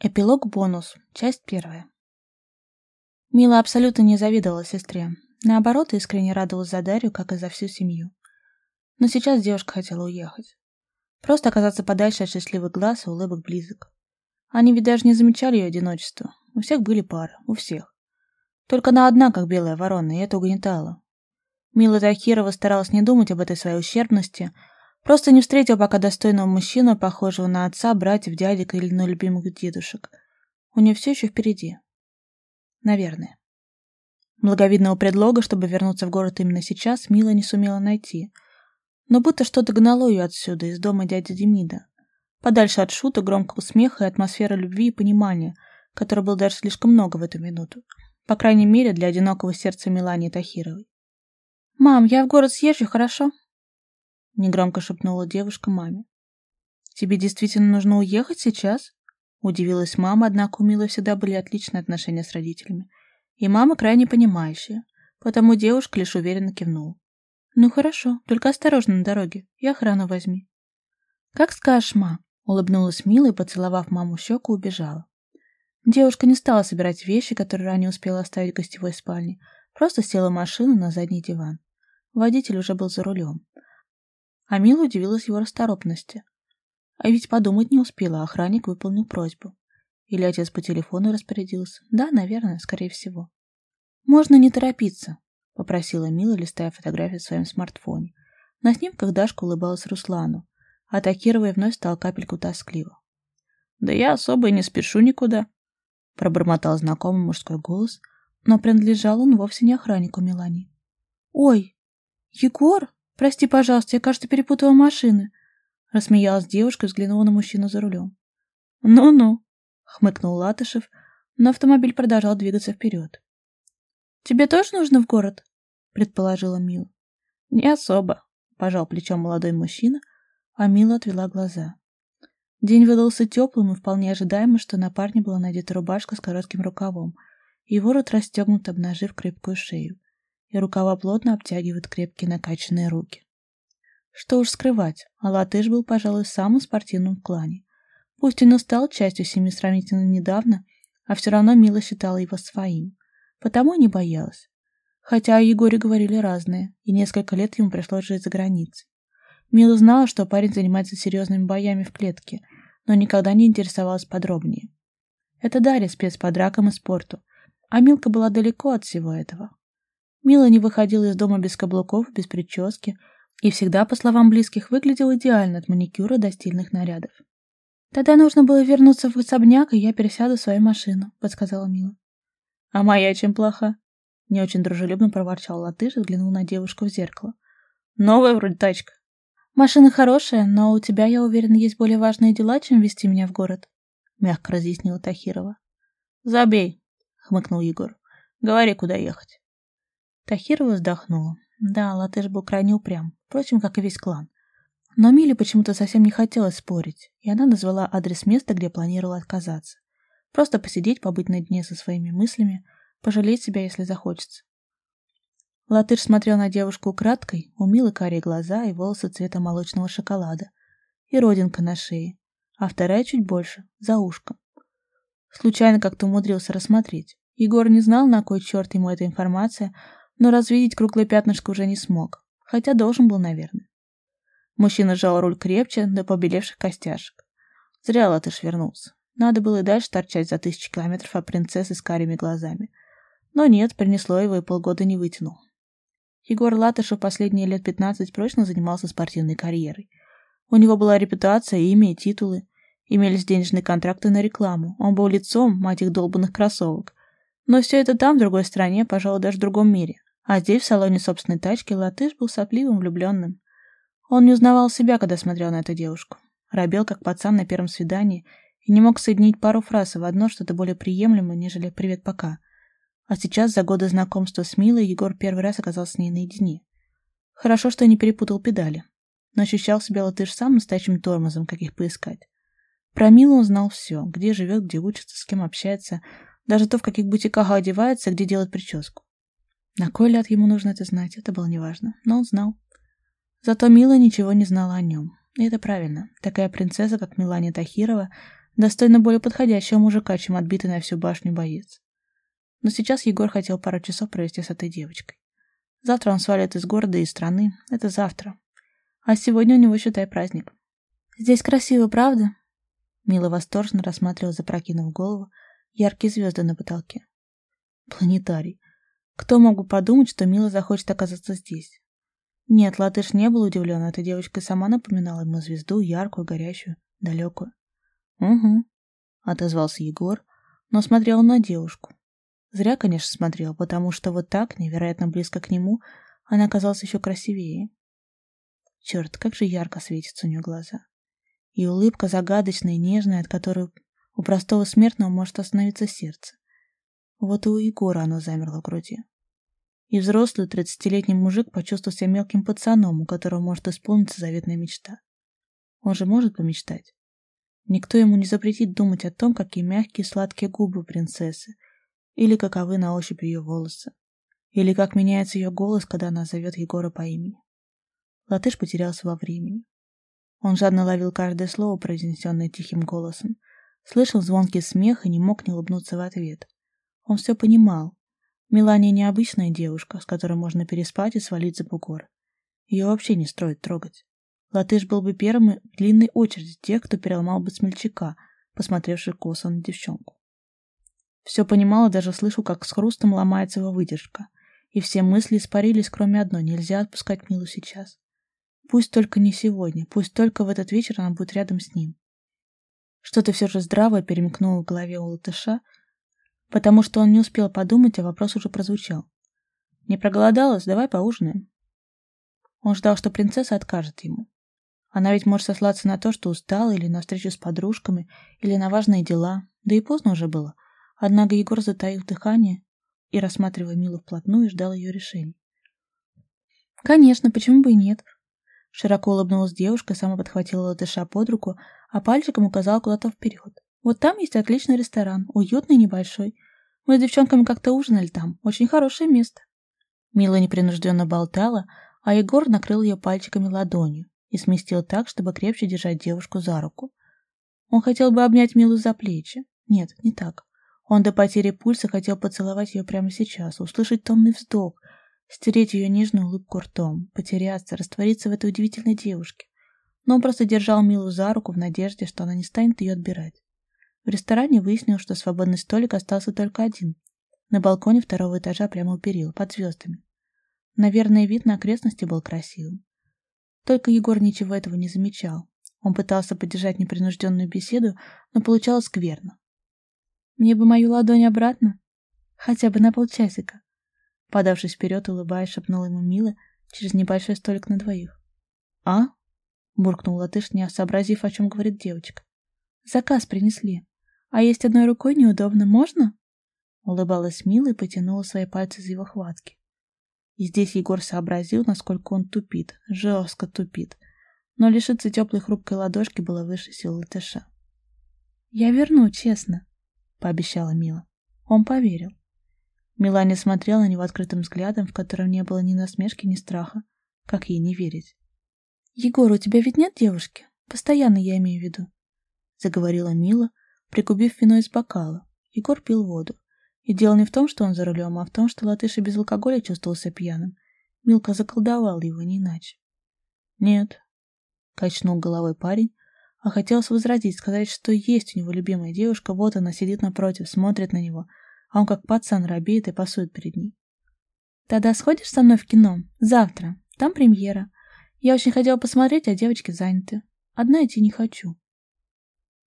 Эпилог-бонус. Часть первая. Мила абсолютно не завидовала сестре. Наоборот, искренне радовалась за Дарью, как и за всю семью. Но сейчас девушка хотела уехать. Просто оказаться подальше от счастливых глаз и улыбок близок. Они ведь даже не замечали ее одиночество. У всех были пары, у всех. Только она одна, как белая ворона, и это угнетало. Мила Тахирова старалась не думать об этой своей ущербности, Просто не встретил пока достойного мужчину, похожего на отца, братьев, дядек или на любимых дедушек. У нее все еще впереди. Наверное. Благовидного предлога, чтобы вернуться в город именно сейчас, Мила не сумела найти. Но будто что-то гнало ее отсюда, из дома дяди Демида. Подальше от шуток, громкого смеха и атмосферы любви и понимания, которой было даже слишком много в эту минуту. По крайней мере, для одинокого сердца Милании Тахировой. «Мам, я в город съезжу, хорошо?» Негромко шепнула девушка маме. Тебе действительно нужно уехать сейчас? Удивилась мама, однако у Милы всегда были отличные отношения с родителями. И мама крайне понимающая, потому девушка лишь уверенно кивнула. «Ну хорошо, только осторожно на дороге, и охрану возьми». «Как скажешь, ма», — улыбнулась Мила и, поцеловав маму в щеку, убежала. Девушка не стала собирать вещи, которые ранее успела оставить в гостевой спальне, просто села в машину на задний диван. Водитель уже был за рулем. А Мила удивилась его расторопности. А ведь подумать не успела, охранник выполнил просьбу. Или отец по телефону распорядился. Да, наверное, скорее всего. «Можно не торопиться», — попросила Мила, листая фотографию в своем смартфоне. На снимках Дашка улыбалась Руслану, а Такировой вновь стал капельку тоскливо. «Да я особо и не спешу никуда», — пробормотал знакомый мужской голос, но принадлежал он вовсе не охраннику Милани. «Ой, Егор!» «Прости, пожалуйста, я, кажется, перепутала машины», — рассмеялась девушка и взглянула на мужчину за рулем. «Ну-ну», — хмыкнул Латышев, но автомобиль продолжал двигаться вперед. «Тебе тоже нужно в город?» — предположила Мила. «Не особо», — пожал плечом молодой мужчина, а Мила отвела глаза. День выдался теплым и вполне ожидаемо, что на парне была надета рубашка с коротким рукавом, и ворот расстегнут, обнажив крепкую шею и рукава плотно обтягивают крепкие накачанные руки. Что уж скрывать, Алатыш был, пожалуй, самым спортивным в клане. Пусть он и стал частью семьи сравнительно недавно, а все равно Мила считала его своим. Потому не боялась. Хотя о Егоре говорили разные, и несколько лет ему пришлось жить за границей. Мила знала, что парень занимается серьезными боями в клетке, но никогда не интересовалась подробнее. Это Дарья спец по дракам и спорту, а Милка была далеко от всего этого. Мила не выходила из дома без каблуков, без прически и всегда, по словам близких, выглядела идеально от маникюра до стильных нарядов. «Тогда нужно было вернуться в особняк, и я пересяду в свою машину», — подсказала Мила. «А моя чем плоха?» — не очень дружелюбно проворчал Латыш и взглянул на девушку в зеркало. «Новая вроде тачка». «Машина хорошая, но у тебя, я уверена, есть более важные дела, чем вести меня в город», — мягко разъяснила Тахирова. «Забей», — хмыкнул Егор. «Говори, куда ехать». Тахирова вздохнула. Да, Латыш был крайне упрям, впрочем, как и весь клан. Но Миле почему-то совсем не хотелось спорить, и она назвала адрес места, где планировала отказаться. Просто посидеть, побыть наедине со своими мыслями, пожалеть себя, если захочется. Латыш смотрел на девушку украдкой, у Милы карие глаза и волосы цвета молочного шоколада, и родинка на шее, а вторая чуть больше, за ушком. Случайно как-то умудрился рассмотреть. Егор не знал, на кой черт ему эта информация, но развидеть круглое пятнышко уже не смог, хотя должен был, наверное. Мужчина сжал руль крепче до побелевших костяшек. Зря Латыш вернулся. Надо было и дальше торчать за тысячи километров от принцессы с карими глазами. Но нет, принесло его и полгода не вытянул. Егор Латышев последние лет пятнадцать прочно занимался спортивной карьерой. У него была репутация, имя и титулы. Имелись денежные контракты на рекламу. Он был лицом, мать их долбанных кроссовок. Но все это там, в другой стране, пожалуй, даже в другом мире. А здесь, в салоне собственной тачки, Латыш был сопливым, влюбленным. Он не узнавал себя, когда смотрел на эту девушку. Робел, как пацан на первом свидании, и не мог соединить пару фраз в одно что-то более приемлемое, нежели «привет, пока». А сейчас, за годы знакомства с Милой, Егор первый раз оказался с ней наедине. Хорошо, что не перепутал педали. Но ощущал себя Латыш сам настоящим тормозом, как их поискать. Про Милу он знал все. Где живет, где учится, с кем общается. Даже то, в каких бутиках одевается, где делает прическу. На кой ляд ему нужно это знать, это было неважно, но он знал. Зато Мила ничего не знала о нем. И это правильно. Такая принцесса, как Милания Тахирова, Достойно более подходящего мужика, чем отбитый на всю башню боец. Но сейчас Егор хотел пару часов провести с этой девочкой. Завтра он свалит из города и из страны. Это завтра. А сегодня у него, считай, праздник. Здесь красиво, правда? Мила восторженно рассматривала, запрокинув голову, яркие звезды на потолке. Планетарий. Кто мог бы подумать, что Мила захочет оказаться здесь? Нет, Латыш не был удивлен, эта девочка сама напоминала ему звезду, яркую, горящую, далекую. «Угу», — отозвался Егор, но смотрел на девушку. Зря, конечно, смотрел, потому что вот так, невероятно близко к нему, она оказалась еще красивее. Черт, как же ярко светятся у нее глаза. И улыбка загадочная и нежная, от которой у простого смертного может остановиться сердце. Вот и у Егора оно замерло в груди. И взрослый тридцатилетний мужик почувствовал себя мелким пацаном, у которого может исполниться заветная мечта. Он же может помечтать. Никто ему не запретит думать о том, какие мягкие сладкие губы принцессы, или каковы на ощупь ее волосы, или как меняется ее голос, когда она зовет Егора по имени. Латыш потерялся во времени. Он жадно ловил каждое слово, произнесенное тихим голосом, слышал звонкий смех и не мог не улыбнуться в ответ. Он все понимал. Мелания необычная девушка, с которой можно переспать и свалить за бугор. Ее вообще не строит трогать. Латыш был бы первым в длинной очереди тех, кто переломал бы смельчака, посмотревший косо на девчонку. Все понимал и даже слышал, как с хрустом ломается его выдержка. И все мысли испарились, кроме одной — нельзя отпускать Милу сейчас. Пусть только не сегодня, пусть только в этот вечер она будет рядом с ним. Что-то все же здравое перемкнуло в голове у латыша, потому что он не успел подумать, а вопрос уже прозвучал. «Не проголодалась? Давай поужинаем». Он ждал, что принцесса откажет ему. Она ведь может сослаться на то, что устала, или на встречу с подружками, или на важные дела. Да и поздно уже было. Однако Егор, затаив дыхание и рассматривая Милу вплотную, ждал ее решения. «Конечно, почему бы и нет?» Широко улыбнулась девушка, сама подхватила латыша под руку, а пальчиком указала куда-то вперед. Вот там есть отличный ресторан, уютный небольшой. Мы с девчонками как-то ужинали там. Очень хорошее место. Мила непринужденно болтала, а Егор накрыл ее пальчиками ладонью и сместил так, чтобы крепче держать девушку за руку. Он хотел бы обнять Милу за плечи. Нет, не так. Он до потери пульса хотел поцеловать ее прямо сейчас, услышать томный вздох, стереть ее нежную улыбку ртом, потеряться, раствориться в этой удивительной девушке. Но он просто держал Милу за руку в надежде, что она не станет ее отбирать. В ресторане выяснил, что свободный столик остался только один. На балконе второго этажа прямо у перил, под звездами. Наверное, вид на окрестности был красивым. Только Егор ничего этого не замечал. Он пытался поддержать непринужденную беседу, но получалось скверно. «Мне бы мою ладонь обратно. Хотя бы на полчасика». Подавшись вперед, улыбаясь, шепнула ему Мила через небольшой столик на двоих. «А?» — буркнул латыш, не сообразив, о чем говорит девочка. «Заказ принесли». А есть одной рукой неудобно, можно? Улыбалась Мила и потянула свои пальцы из его хватки. И здесь Егор сообразил, насколько он тупит, жестко тупит. Но лишиться теплой хрупкой ладошки было выше сил латыша. «Я верну, честно», — пообещала Мила. Он поверил. Милане смотрела него открытым взглядом, в котором не было ни насмешки, ни страха. Как ей не верить? «Егор, у тебя ведь нет девушки? Постоянно я имею в виду», — заговорила Мила, пригубив вино из бокала. Егор пил воду. И дело не в том, что он за рулем, а в том, что латыш и без алкоголя чувствовался пьяным. Милка заколдовал его, не иначе. «Нет», — качнул головой парень, а хотелось возразить, сказать, что есть у него любимая девушка, вот она сидит напротив, смотрит на него, а он как пацан робеет и пасует перед ней. «Тогда сходишь со мной в кино? Завтра. Там премьера. Я очень хотела посмотреть, а девочки заняты. Одна идти не хочу». —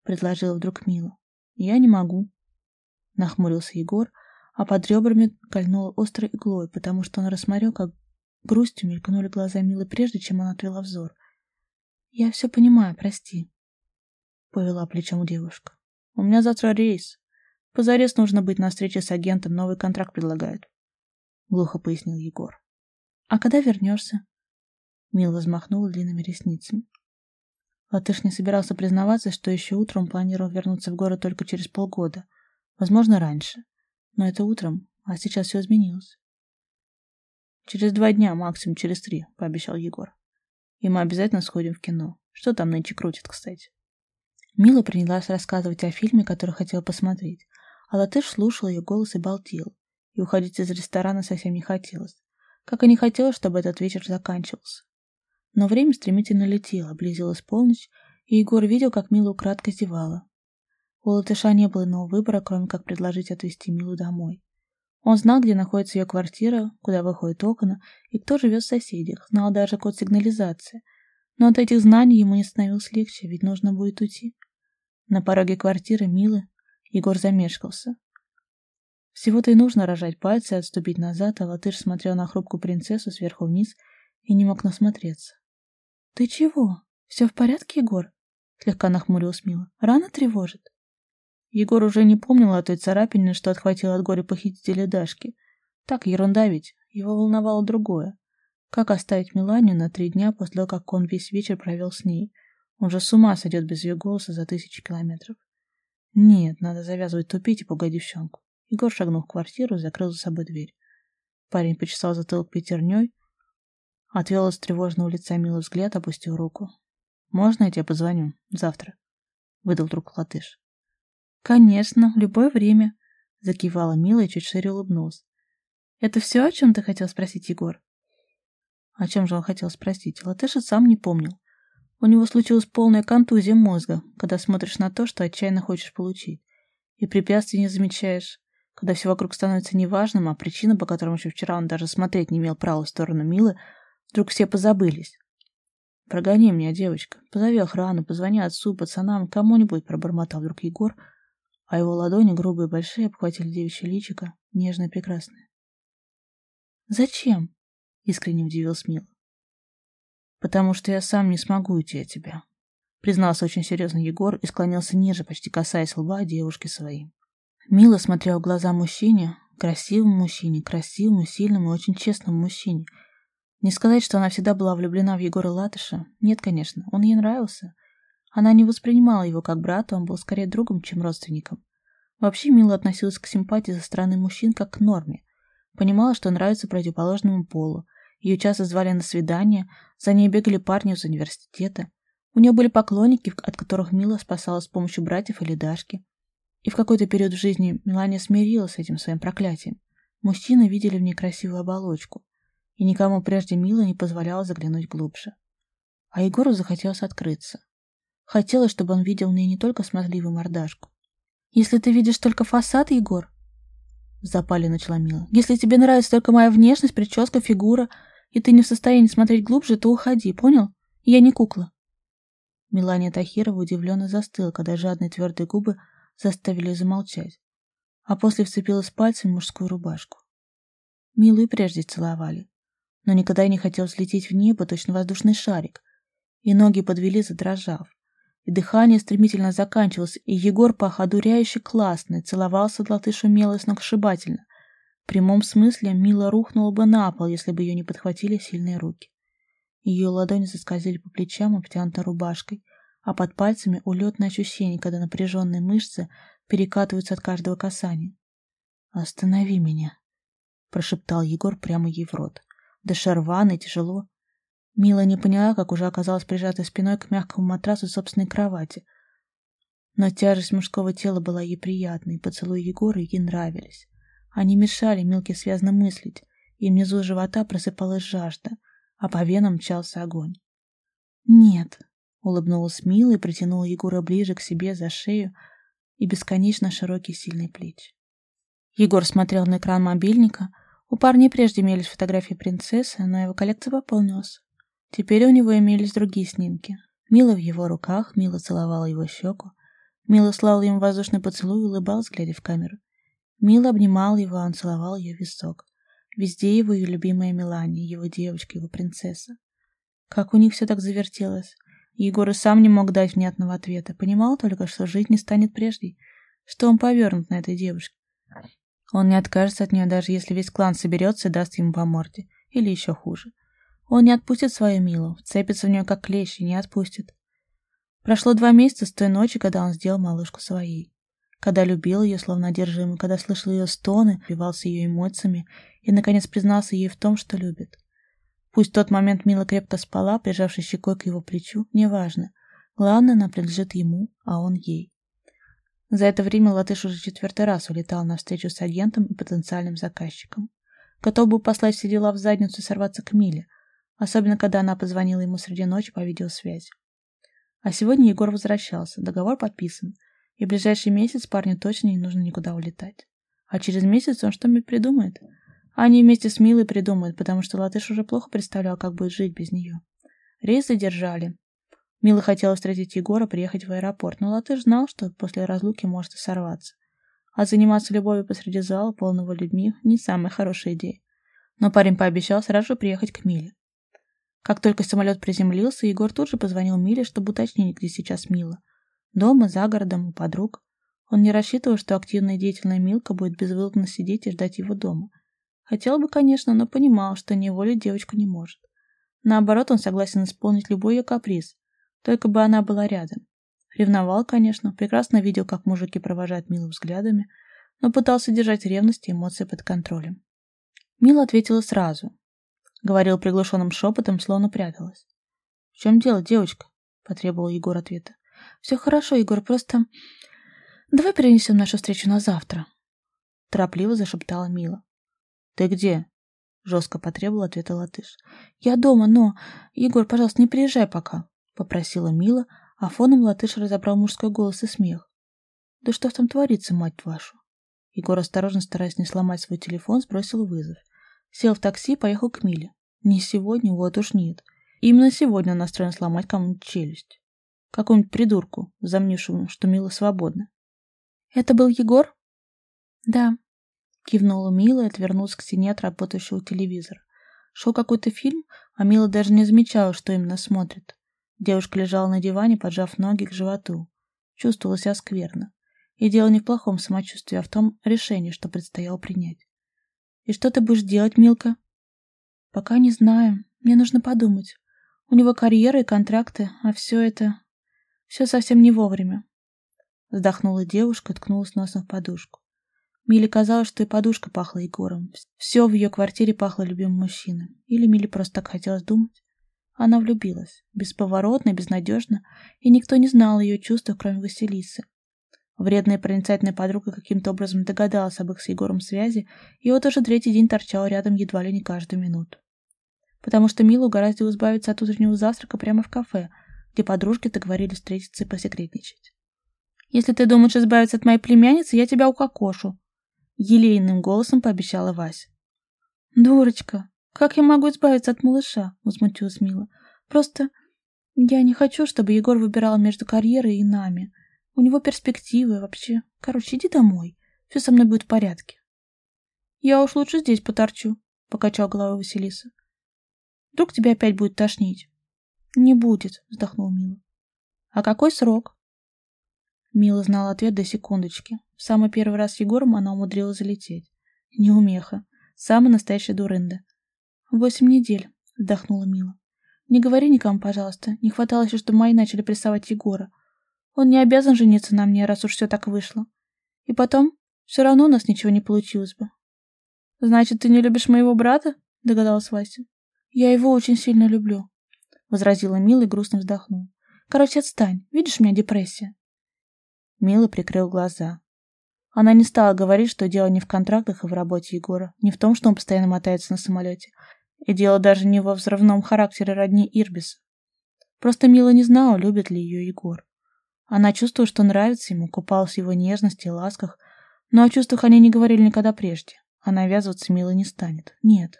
предложила вдруг Мила. «Я не могу», — нахмурился Егор, а под ребрами кольнуло острой иглой, потому что он рассмотрел, как грустью мелькнули глаза Милы, прежде чем она отвела взор. «Я все понимаю, прости», — повела плечом девушка. «У меня завтра рейс. Позарез нужно быть на встрече с агентом, новый контракт предлагают», — глухо пояснил Егор. «А когда вернешься?» Мила взмахнула длинными ресницами. Латыш не собирался признаваться, что еще утром планировал вернуться в город только через полгода. Возможно, раньше. Но это утром, а сейчас все изменилось. «Через два дня, максимум через три», — пообещал Егор. «И мы обязательно сходим в кино. Что там нынче крутит, кстати?» Мила принялась рассказывать о фильме, который хотела посмотреть, а Латыш слушал ее голос и болтел, и уходить из ресторана совсем не хотелось, как и не хотелось, чтобы этот вечер заканчивался. Но время стремительно летело, близилась полночь, и Егор видел, как Мила украдко зевала. У Латыша не было иного выбора, кроме как предложить отвезти Милу домой. Он знал, где находится ее квартира, куда выходят окна, и кто живет в соседях, знал даже код сигнализации. Но от этих знаний ему не становилось легче, ведь нужно будет уйти. На пороге квартиры Милы Егор замешкался. Всего-то и нужно рожать пальцы и отступить назад, а латыш смотрел на хрупкую принцессу сверху вниз и не мог насмотреться. — Ты чего? Все в порядке, Егор? — слегка нахмурилась Мила. — Рано тревожит? Егор уже не помнил о той царапине, что отхватил от горя похитителя Дашки. Так, ерунда ведь. Его волновало другое. Как оставить Миланию на три дня после того, как он весь вечер провел с ней? Он же с ума сойдет без ее голоса за тысячи километров. Нет, надо завязывать тупить и пугать девчонку. Егор шагнул в квартиру и закрыл за собой дверь. Парень почесал затылок пятерней, отвел из тревожного лица милый взгляд, опустил руку. «Можно я тебе позвоню? Завтра?» — выдал друг латыш. «Конечно, в любое время», — закивала Мила и чуть шире улыбнулась. «Это все, о чем ты хотел спросить, Егор?» О чем же он хотел спросить? Латыша сам не помнил. У него случилась полная контузия мозга, когда смотришь на то, что отчаянно хочешь получить. И препятствий не замечаешь, когда все вокруг становится неважным, а причина, по которым еще вчера он даже смотреть не имел права в сторону Милы, вдруг все позабылись. «Прогони меня, девочка. Позови охрану, позвони отцу, пацанам, кому-нибудь», — пробормотал вдруг Егор, а его ладони, грубые и большие, обхватили девичье личико, нежное и прекрасное. «Зачем?» — искренне удивился Мила. «Потому что я сам не смогу уйти от тебя», — признался очень серьезно Егор и склонился ниже, почти касаясь лба девушки своей. Мила смотрел в глаза мужчине, красивому мужчине, красивому, сильному и очень честному мужчине. Не сказать, что она всегда была влюблена в Егора Латыша. Нет, конечно, он ей нравился. Она не воспринимала его как брата, он был скорее другом, чем родственником. Вообще Мила относилась к симпатии со стороны мужчин как к норме. Понимала, что нравится противоположному полу. Ее часто звали на свидания, за ней бегали парни из университета. У нее были поклонники, от которых Мила спасалась с помощью братьев или Дашки. И в какой-то период в жизни Мелания смирилась с этим своим проклятием. Мужчины видели в ней красивую оболочку, и никому прежде Мила не позволяла заглянуть глубже. А Егору захотелось открыться. Хотелось, чтобы он видел в ней не только смазливую мордашку. «Если ты видишь только фасад, Егор...» В запале начала Мила. «Если тебе нравится только моя внешность, прическа, фигура, и ты не в состоянии смотреть глубже, то уходи, понял? Я не кукла». Мелания Тахирова удивленно застыла, когда жадные твердые губы заставили замолчать, а после вцепилась пальцем в мужскую рубашку. Милу и прежде целовали, но никогда не хотел взлететь в небо, точно воздушный шарик, и ноги подвели, задрожав и дыхание стремительно заканчивалось, и Егор по одуряюще классный, целовался латыш умело и сногсшибательно. В прямом смысле Мила рухнула бы на пол, если бы ее не подхватили сильные руки. Ее ладони заскользили по плечам, обтянутой рубашкой, а под пальцами улетное ощущение, когда напряженные мышцы перекатываются от каждого касания. «Останови меня», — прошептал Егор прямо ей в рот. Дыша рвано и тяжело, Мила не поняла, как уже оказалась прижатой спиной к мягкому матрасу собственной кровати. Но тяжесть мужского тела была ей приятной, поцелуи Егора ей нравились. Они мешали Милке связно мыслить, и внизу живота просыпалась жажда, а по венам мчался огонь. «Нет», — улыбнулась Мила и притянула Егора ближе к себе за шею и бесконечно широкие сильные плечи. Егор смотрел на экран мобильника. У парня прежде имелись фотографии принцессы, но его коллекция пополнилась. Теперь у него имелись другие снимки. Мила в его руках, Мила целовала его щеку. Мила слала ему воздушный поцелуй и улыбалась, глядя в камеру. Мила обнимал его, а он целовал ее висок. Везде его ее любимая Мелания, его девочка, его принцесса. Как у них все так завертелось. Егор и сам не мог дать внятного ответа. Понимал только, что жизнь не станет прежней, что он повернут на этой девушке. Он не откажется от нее, даже если весь клан соберется и даст ему по морде. Или еще хуже. Он не отпустит свою Милу, вцепится в нее как клещ и не отпустит. Прошло два месяца с той ночи, когда он сделал малышку своей. Когда любил ее, словно одержимый, когда слышал ее стоны, вливался ее эмоциями и, наконец, признался ей в том, что любит. Пусть в тот момент Мила крепко спала, прижавшись щекой к его плечу, неважно. Главное, она принадлежит ему, а он ей. За это время Латыш уже четвертый раз улетал на встречу с агентом и потенциальным заказчиком. Готов был послать все дела в задницу и сорваться к Миле, особенно когда она позвонила ему среди ночи по видеосвязи. А сегодня Егор возвращался, договор подписан, и в ближайший месяц парню точно не нужно никуда улетать. А через месяц он что-нибудь придумает. А они вместе с Милой придумают, потому что Латыш уже плохо представлял, как будет жить без нее. Рейс задержали, Мила хотела встретить Егора, приехать в аэропорт, но Латыш знал, что после разлуки может и сорваться. А заниматься любовью посреди зала, полного людьми, не самая хорошая идея. Но парень пообещал сразу же приехать к Миле. Как только самолет приземлился, Егор тут же позвонил Миле, чтобы уточнить, где сейчас Мила. Дома, за городом, у подруг. Он не рассчитывал, что активная деятельная Милка будет безвылазно сидеть и ждать его дома. Хотел бы, конечно, но понимал, что неволить девочку не может. Наоборот, он согласен исполнить любой ее каприз, только бы она была рядом. Ревновал, конечно, прекрасно видел, как мужики провожают Милу взглядами, но пытался держать ревность и эмоции под контролем. Мила ответила сразу. Говорил приглушенным шепотом, словно пряталась. «В чем дело, девочка?» — потребовал Егор ответа. «Все хорошо, Егор, просто... Давай перенесем нашу встречу на завтра», — торопливо зашептала Мила. «Ты где?» — жестко потребовал ответа Латыш. «Я дома, но... Егор, пожалуйста, не приезжай пока», — попросила Мила, а фоном латыш разобрал мужской голос и смех. «Да что там творится, мать вашу?» Егор, осторожно стараясь не сломать свой телефон, сбросил вызов. Сел в такси и поехал к Миле. Не сегодня, вот уж нет. Именно сегодня он настроен сломать кому-нибудь челюсть. Какому-нибудь придурку, замнившему, что Мила свободна. «Это был Егор?» «Да», — кивнула Мила и отвернулась к стене от работающего телевизора. Шел какой-то фильм, а Мила даже не замечала, что именно смотрит. Девушка лежала на диване, поджав ноги к животу. Чувствовала себя скверно. И дело не в плохом самочувствии, а в том решении, что предстояло принять. «И что ты будешь делать, Милка?» «Пока не знаю. Мне нужно подумать. У него карьера и контракты, а все это... Все совсем не вовремя». Вздохнула девушка ткнулась носом в подушку. Миле казалось, что и подушка пахла Егором. Все в ее квартире пахло любимым мужчиной. Или Миле просто так хотелось думать. Она влюбилась, бесповоротно, безнадежно, и никто не знал ее чувств, кроме Василисы. Вредная и проницательная подруга каким-то образом догадалась об их с Егором связи, и вот уже третий день торчала рядом едва ли не каждую минуту. Потому что Мила угораздило избавиться от утреннего завтрака прямо в кафе, где подружки договорились встретиться и посекретничать. «Если ты думаешь избавиться от моей племянницы, я тебя укокошу», — елейным голосом пообещала Вася. «Дурочка, «Как я могу избавиться от малыша?» — возмутилась Мила. «Просто я не хочу, чтобы Егор выбирал между карьерой и нами. У него перспективы вообще. Короче, иди домой. Все со мной будет в порядке». «Я уж лучше здесь поторчу», — покачал головой Василиса. «Вдруг тебя опять будет тошнить?» «Не будет», — вздохнул Мила. «А какой срок?» Мила знала ответ до секундочки. В самый первый раз с Егором она умудрилась залететь. Неумеха. Самая настоящая дурында. «Восемь недель», — вздохнула Мила. «Не говори никому, пожалуйста. Не хватало еще, чтобы мои начали прессовать Егора. Он не обязан жениться на мне, раз уж все так вышло. И потом, все равно у нас ничего не получилось бы». «Значит, ты не любишь моего брата?» — догадалась Вася. «Я его очень сильно люблю», — возразила Мила и грустно вздохнула. «Короче, отстань. Видишь, у меня депрессия». Мила прикрыл глаза. Она не стала говорить, что дело не в контрактах и в работе Егора, не в том, что он постоянно мотается на самолете, и дело даже не во взрывном характере родни Ирбиса. Просто Мила не знала, любит ли ее Егор. Она чувствовала, что нравится ему, купалась в его нежности и ласках, но о чувствах они не говорили никогда прежде. А навязываться Мила не станет. Нет.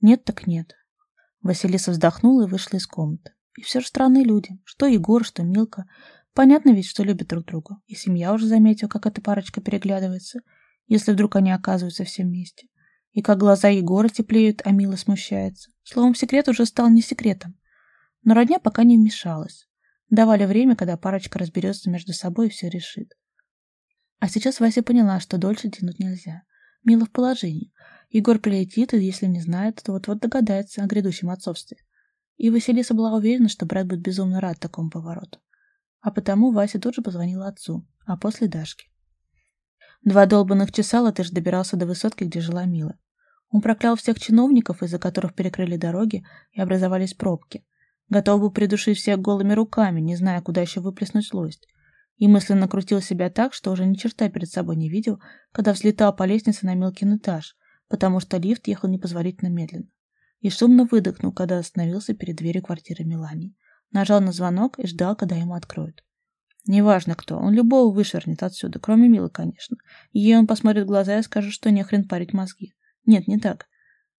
Нет так нет. Василиса вздохнула и вышла из комнаты. И все же странные люди. Что Егор, что Милка. Понятно ведь, что любят друг друга. И семья уже заметила, как эта парочка переглядывается, если вдруг они оказываются все вместе и как глаза Егора теплеют, а Мила смущается. Словом, секрет уже стал не секретом. Но родня пока не вмешалась. Давали время, когда парочка разберется между собой и все решит. А сейчас Вася поняла, что дольше тянуть нельзя. Мила в положении. Егор прилетит, и если не знает, то вот-вот догадается о грядущем отцовстве. И Василиса была уверена, что брат будет безумно рад такому повороту. А потому Вася тут же позвонила отцу, а после Дашке. Два долбанных часа Латыш добирался до высотки, где жила Мила. Он проклял всех чиновников, из-за которых перекрыли дороги и образовались пробки. Готов был придушить всех голыми руками, не зная, куда еще выплеснуть злость. И мысленно крутил себя так, что уже ни черта перед собой не видел, когда взлетал по лестнице на мелкий этаж, потому что лифт ехал непозволительно медленно. И шумно выдохнул, когда остановился перед дверью квартиры Мелании. Нажал на звонок и ждал, когда ему откроют. Неважно кто, он любого вышвырнет отсюда, кроме Милы, конечно. Ей он посмотрит в глаза и скажет, что не хрен парить мозги. Нет, не так.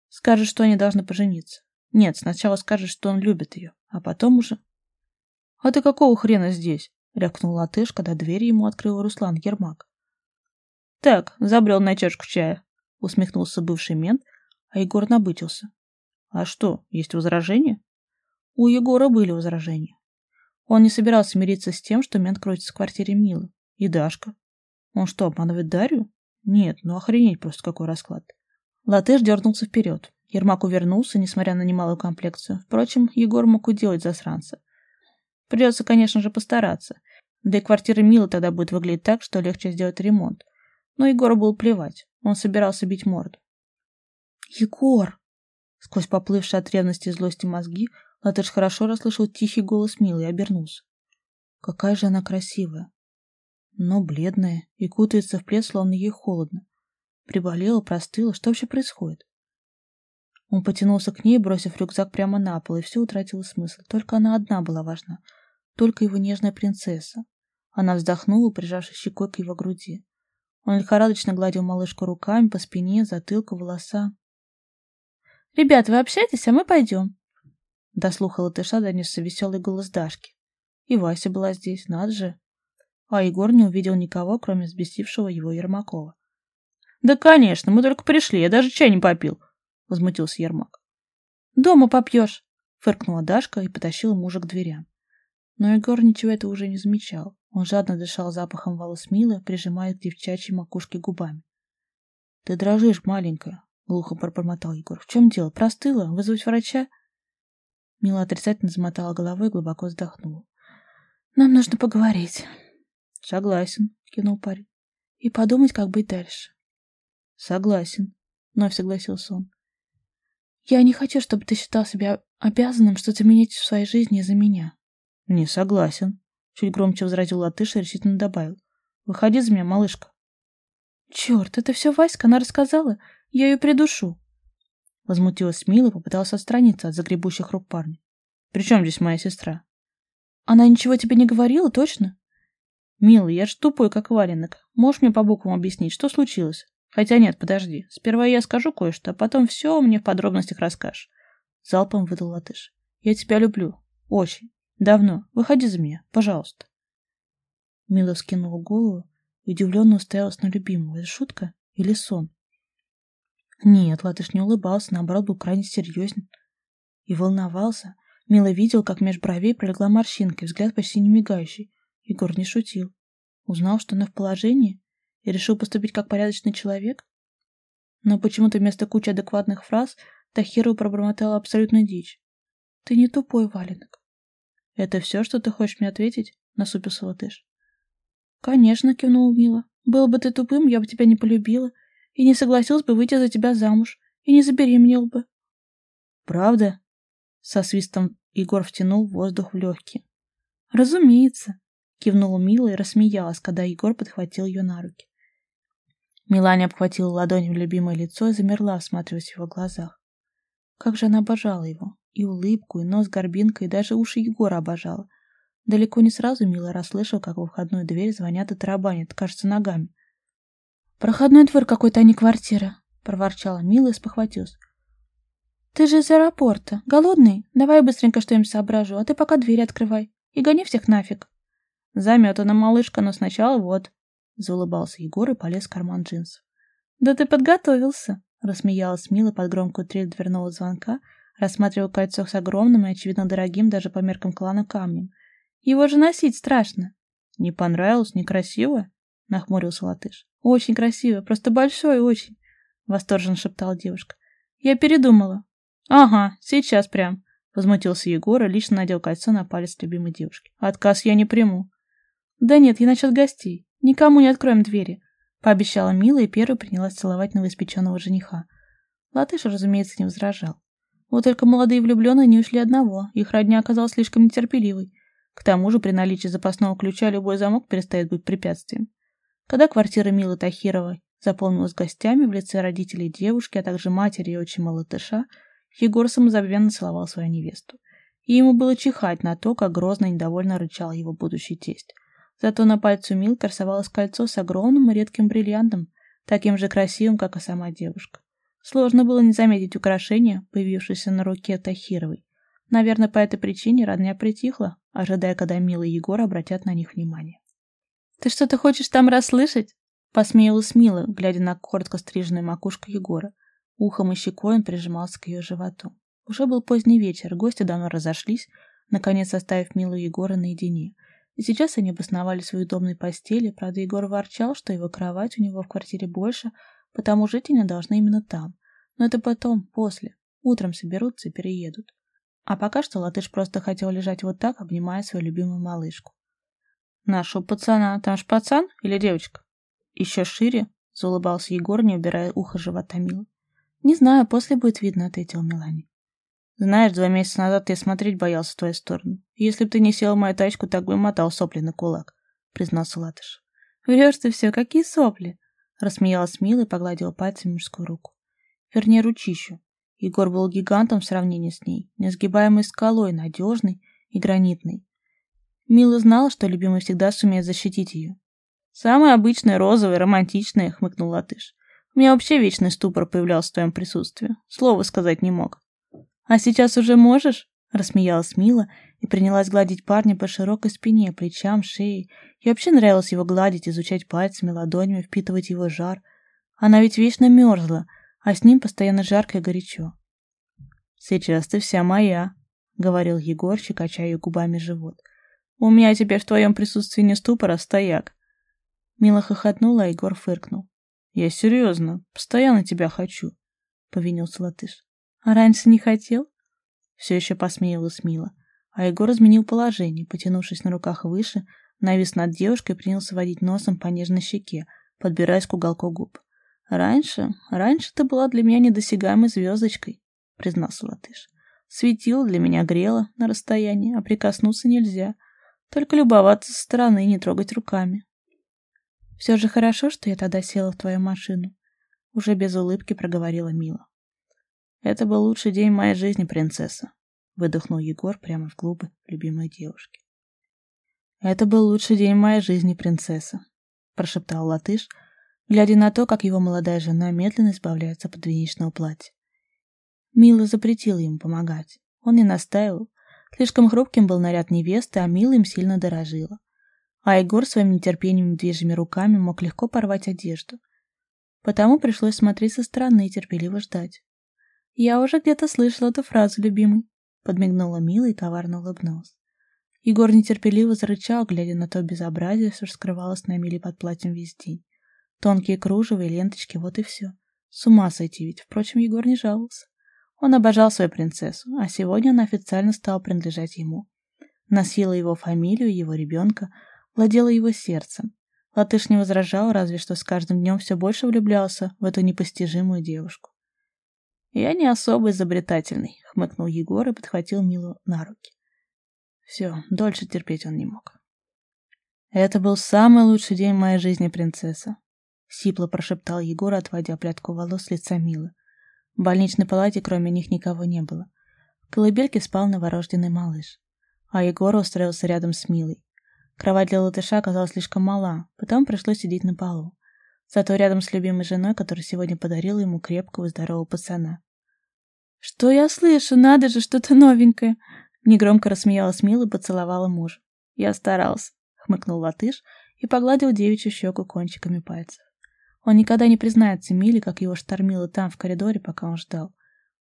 Скажет, что они должны пожениться. Нет, сначала скажет, что он любит ее, а потом уже... — А ты какого хрена здесь? — рявкнул латыш, когда дверь ему открыл Руслан Ермак. — Так, забрел на чашку чая, — усмехнулся бывший мент, а Егор набытился. — А что, есть возражения? У Егора были возражения. Он не собирался мириться с тем, что мент крутится в квартире Милы. И Дашка. Он что, обманывает Дарью? Нет, ну охренеть просто какой расклад. Латыш дернулся вперед. Ермак увернулся, несмотря на немалую комплекцию. Впрочем, Егор мог уделать засранца. Придется, конечно же, постараться. Да и квартира Милы тогда будет выглядеть так, что легче сделать ремонт. Но Егору было плевать. Он собирался бить морду. «Егор!» Сквозь поплывшие от ревности и злости мозги Латыш хорошо расслышал тихий голос Милы и обернулся. Какая же она красивая. Но бледная и кутается в плед, словно ей холодно. Приболела, простыла. Что вообще происходит? Он потянулся к ней, бросив рюкзак прямо на пол, и все утратило смысл. Только она одна была важна. Только его нежная принцесса. Она вздохнула, прижавшись щекой к его груди. Он лихорадочно гладил малышку руками по спине, затылку, волоса. «Ребят, вы общаетесь, а мы пойдем». До слуха латыша донесся веселый голос Дашки. И Вася была здесь, надо же. А Егор не увидел никого, кроме взбесившего его Ермакова. «Да, конечно, мы только пришли, я даже чай не попил», — возмутился Ермак. «Дома попьешь», — фыркнула Дашка и потащила мужа к дверям. Но Егор ничего этого уже не замечал. Он жадно дышал запахом волос Милы, прижимая к девчачьей макушке губами. «Ты дрожишь, маленькая», — глухо пробормотал Егор. «В чем дело? Простыла? Вызвать врача?» Мила отрицательно замотала головой и глубоко вздохнула. «Нам нужно поговорить». «Согласен», — кивнул парень. «И подумать, как быть дальше». «Согласен», — вновь согласился он. «Я не хочу, чтобы ты считал себя обязанным что-то менять в своей жизни из-за меня». «Не согласен», — чуть громче возразил Латыш и решительно добавил. «Выходи за меня, малышка». «Черт, это все Васька, она рассказала. Я ее придушу». Возмутилась Мила и попыталась отстраниться от загребущих рук парня. «При чем здесь моя сестра?» «Она ничего тебе не говорила, точно?» «Мила, я ж тупой, как валенок. Можешь мне по буквам объяснить, что случилось?» «Хотя нет, подожди. Сперва я скажу кое-что, а потом все мне в подробностях расскажешь». Залпом выдал латыш. «Я тебя люблю. Очень. Давно. Выходи за меня, пожалуйста». Мила скинула голову и удивленно уставилась на любимого. Это шутка или сон? Нет, Латыш не улыбался, наоборот, был крайне серьезен и волновался. Мила видел, как меж бровей пролегла морщинка, взгляд почти не мигающий. Егор не шутил. Узнал, что она в положении, и решил поступить как порядочный человек? Но почему-то вместо кучи адекватных фраз Тахиру пробормотала абсолютно дичь. «Ты не тупой, валенок». «Это все, что ты хочешь мне ответить?» — насупился латыш. «Конечно», — кивнул Мила. «Был бы ты тупым, я бы тебя не полюбила и не согласилась бы выйти за тебя замуж, и не забеременел бы. Правда? Со свистом Егор втянул воздух в легкие. Разумеется, кивнула Мила и рассмеялась, когда Егор подхватил ее на руки. Миланя обхватила ладонью любимое лицо и замерла, всматриваясь в его глазах. Как же она обожала его. И улыбку, и нос горбинкой, и даже уши Егора обожала. Далеко не сразу Мила расслышала, как во входную дверь звонят и тарабанят, кажется, ногами. «Проходной двор какой-то, а не квартира», — проворчала Мила и спохватилась. «Ты же из аэропорта. Голодный? Давай быстренько что-нибудь соображу, а ты пока дверь открывай. И гони всех нафиг». «Заметана, малышка, но сначала вот», — заулыбался Егор и полез в карман джинсов. «Да ты подготовился», — рассмеялась Мила под громкую трель дверного звонка, рассматривая кольцо с огромным и, очевидно, дорогим даже по меркам клана камнем. «Его же носить страшно». «Не понравилось? Некрасиво?» — нахмурился латыш. «Очень красиво, просто большой очень», — восторженно шептала девушка. «Я передумала». «Ага, сейчас прям», — возмутился Егор и лично надел кольцо на палец любимой девушки. «Отказ я не приму». «Да нет, я насчет гостей. Никому не откроем двери», — пообещала Мила и первой принялась целовать новоиспеченного жениха. Латыш, разумеется, не возражал. Вот только молодые влюбленные не ушли одного, их родня оказалась слишком нетерпеливой. К тому же при наличии запасного ключа любой замок перестает быть препятствием. Когда квартира Милы Тахировой заполнилась гостями в лице родителей девушки, а также матери и отчима латыша, Егор самозабвенно целовал свою невесту. И ему было чихать на то, как грозно и недовольно рычал его будущий тесть. Зато на пальце Мил красовалось кольцо с огромным и редким бриллиантом, таким же красивым, как и сама девушка. Сложно было не заметить украшение, появившееся на руке Тахировой. Наверное, по этой причине родня притихла, ожидая, когда Мила и Егор обратят на них внимание. «Ты что-то хочешь там расслышать?» Посмеялась Мила, глядя на коротко стриженную макушку Егора. Ухом и щекой он прижимался к ее животу. Уже был поздний вечер, гости давно разошлись, наконец оставив Милу и Егора наедине. И сейчас они обосновались в удобной постели, правда, Егор ворчал, что его кровать у него в квартире больше, потому жить они должны именно там. Но это потом, после. Утром соберутся и переедут. А пока что Латыш просто хотел лежать вот так, обнимая свою любимую малышку. «Нашего пацана, там ж пацан или девочка?» «Еще шире?» — заулыбался Егор, не убирая ухо живота Милы. «Не знаю, после будет видно», — ответил Мелани. «Знаешь, два месяца назад я смотреть боялся в твою сторону. Если бы ты не сел в мою тачку, так бы мотал сопли на кулак», — признался Латыш. «Врешь ты все, какие сопли?» Рассмеялась Мила и погладила пальцем мужскую руку. Вернее, ручищу. Егор был гигантом в сравнении с ней, несгибаемой скалой, надежной и гранитной. Мила знала, что любимый всегда сумеет защитить ее. «Самая обычная, розовая, романтичная», — хмыкнул Латыш. «У меня вообще вечный ступор появлялся в твоем присутствии. Слова сказать не мог». «А сейчас уже можешь?» — рассмеялась Мила и принялась гладить парня по широкой спине, плечам, шее. Ей вообще нравилось его гладить, изучать пальцами, ладонями, впитывать его жар. Она ведь вечно мерзла, а с ним постоянно жарко и горячо. «Сейчас ты вся моя», — говорил Егорчик, качая губами живот. «У меня теперь в твоем присутствии не ступор, а стояк». Мила хохотнула, а Егор фыркнул. «Я серьезно, постоянно тебя хочу», — повинился латыш. «А раньше не хотел?» Все еще посмеивалась Мила а Егор изменил положение, потянувшись на руках выше, навис над девушкой и принялся водить носом по нежной щеке, подбираясь к уголку губ. «Раньше, раньше ты была для меня недосягаемой звездочкой», — признался латыш. «Светило для меня грело на расстоянии, а прикоснуться нельзя. Только любоваться со стороны и не трогать руками». «Все же хорошо, что я тогда села в твою машину», — уже без улыбки проговорила Мила. «Это был лучший день моей жизни, принцесса», выдохнул Егор прямо в губы любимой девушки. Это был лучший день моей жизни, принцесса, прошептал латыш, глядя на то, как его молодая жена медленно избавляется от подвенечного платья. Мила запретила ему помогать. Он не настаивал. Слишком хрупким был наряд невесты, а Мила им сильно дорожила. А Егор своим нетерпением и движими руками мог легко порвать одежду. Потому пришлось смотреть со стороны и терпеливо ждать. Я уже где-то слышала эту фразу, любимый, Подмигнула Мила и коварно улыбнулась. Егор нетерпеливо зарычал, глядя на то безобразие, что скрывалось на Миле под платьем весь день. Тонкие кружева и ленточки, вот и все. С ума сойти ведь. Впрочем, Егор не жаловался. Он обожал свою принцессу, а сегодня она официально стала принадлежать ему. Носила его фамилию, его ребенка, владела его сердцем. Латыш не возражал, разве что с каждым днем все больше влюблялся в эту непостижимую девушку. «Я не особо изобретательный», — хмыкнул Егор и подхватил Милу на руки. Все, дольше терпеть он не мог. «Это был самый лучший день моей жизни, принцесса», — сипло прошептал Егор, отводя прядку волос с лица Милы. В больничной палате кроме них никого не было. В колыбельке спал новорожденный малыш, а Егор устроился рядом с Милой. Кровать для латыша оказалась слишком мала, потом пришлось сидеть на полу. Зато рядом с любимой женой, которая сегодня подарила ему крепкого здорового пацана. «Что я слышу? Надо же, что-то новенькое!» Негромко рассмеялась Мила и поцеловала мужа. «Я старался», — хмыкнул латыш и погладил девичью щеку кончиками пальцев. Он никогда не признается Миле, как его штормило там, в коридоре, пока он ждал.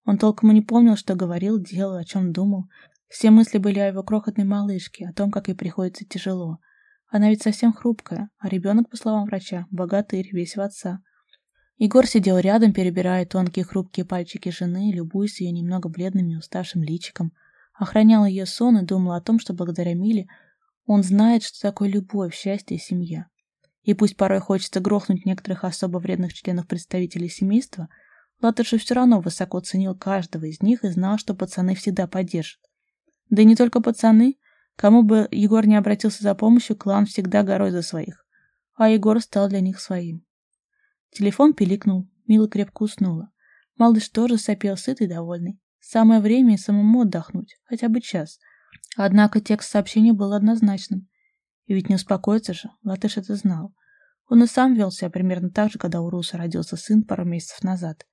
Он толком и не помнил, что говорил, делал, о чем думал. Все мысли были о его крохотной малышке, о том, как ей приходится тяжело. Она ведь совсем хрупкая, а ребенок, по словам врача, богатырь, весь в отца. Егор сидел рядом, перебирая тонкие хрупкие пальчики жены, любуясь ее немного бледным и уставшим личиком, охранял ее сон и думал о том, что благодаря Миле он знает, что такое любовь, счастье и семья. И пусть порой хочется грохнуть некоторых особо вредных членов представителей семейства, Латыш все равно высоко ценил каждого из них и знал, что пацаны всегда поддержат. Да и не только пацаны. Кому бы Егор не обратился за помощью, клан всегда горой за своих. А Егор стал для них своим. Телефон пиликнул, Мила крепко уснула. Малыш тоже сопел сытый и довольный. Самое время и самому отдохнуть, хотя бы час. Однако текст сообщения был однозначным. И ведь не успокоится же, Латыш это знал. Он и сам вел себя примерно так же, когда у Руса родился сын пару месяцев назад.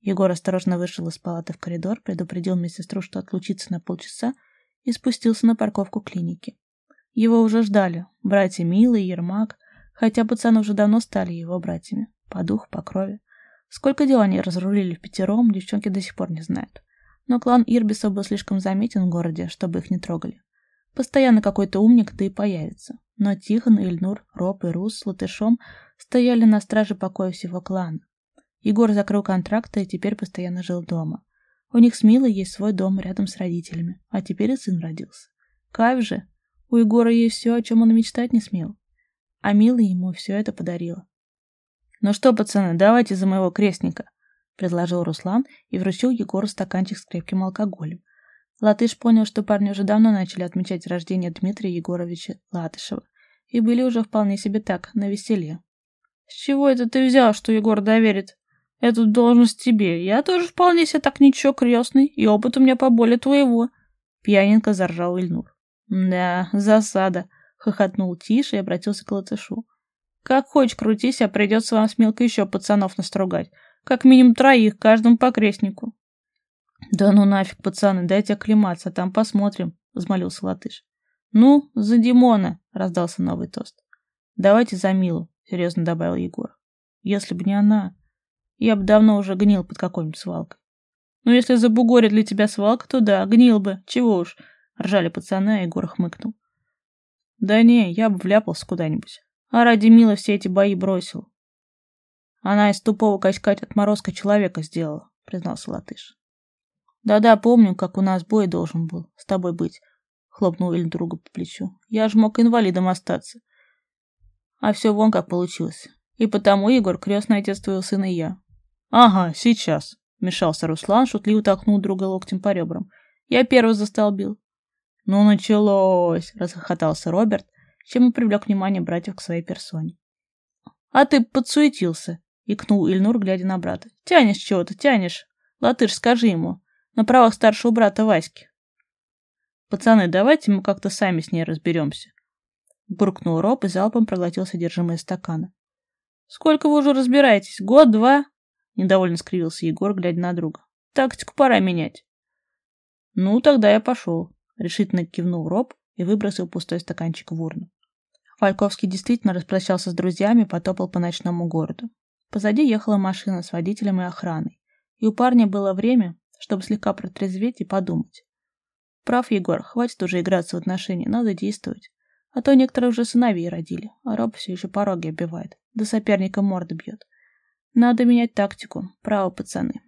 Егор осторожно вышел из палаты в коридор, предупредил медсестру, что отлучится на полчаса, и спустился на парковку клиники. Его уже ждали братья Мила и Ермак, хотя пацаны уже давно стали его братьями, по духу, по крови. Сколько дел они разрулили в пятером, девчонки до сих пор не знают. Но клан Ирбиса был слишком заметен в городе, чтобы их не трогали. Постоянно какой-то умник да и появится. Но Тихон, Ильнур, Роб и Рус с Латышом стояли на страже покоя всего клана. Егор закрыл контракты и теперь постоянно жил дома. У них с Милой есть свой дом рядом с родителями, а теперь и сын родился. Кайф же! У Егора есть все, о чем он мечтать не смел. А Мила ему все это подарила. «Ну что, пацаны, давайте за моего крестника», — предложил Руслан и вручил Егору стаканчик с крепким алкоголем. Латыш понял, что парни уже давно начали отмечать рождение Дмитрия Егоровича Латышева и были уже вполне себе так, на веселье. «С чего это ты взял, что Егор доверит эту должность тебе? Я тоже вполне себе так ничего крестный, и опыт у меня поболее твоего», — пьяненько заржал Ильнур. «Да, засада», — хохотнул Тише и обратился к Латышу. Как хочешь крутись, а придется вам с Милкой еще пацанов настругать. Как минимум троих, каждому по крестнику. Да ну нафиг, пацаны, дайте оклематься, там посмотрим, взмолился Латыш. Ну, за Димона, раздался новый тост. Давайте за Милу, серьезно добавил Егор. Если бы не она, я бы давно уже гнил под какой-нибудь свалкой. Ну, если забугорит для тебя свалка, то да, гнил бы, чего уж. Ржали пацаны, а Егор хмыкнул. Да не, я бы вляпался куда-нибудь. А ради Милы все эти бои бросил. Она из тупого качка отморозка человека сделала, признался Латыш. Да-да, помню, как у нас бой должен был с тобой быть, хлопнул Иль друга по плечу. Я ж мог инвалидом остаться. А все вон как получилось. И потому, Егор, крестный отец твоего сына и я. Ага, сейчас, вмешался Руслан, шутливо толкнул друга локтем по ребрам. Я первый застолбил. Ну, началось, расхохотался Роберт, чем и привлек внимание братьев к своей персоне. «А ты подсуетился!» — икнул Ильнур, глядя на брата. «Тянешь чего-то, тянешь. Латыш, скажи ему. На правах старшего брата Васьки». «Пацаны, давайте мы как-то сами с ней разберемся». Буркнул Роб и залпом проглотил содержимое стакана. «Сколько вы уже разбираетесь? Год, два?» Недовольно скривился Егор, глядя на друга. «Тактику пора менять». «Ну, тогда я пошел», — решительно кивнул Роб и выбросил пустой стаканчик в урну. Фальковский действительно распрощался с друзьями и потопал по ночному городу. Позади ехала машина с водителем и охраной, и у парня было время, чтобы слегка протрезветь и подумать. Прав, Егор, хватит уже играться в отношения, надо действовать. А то некоторые уже сыновей родили, а Роб все еще пороги оббивает, да соперника морды бьет. Надо менять тактику, право, пацаны.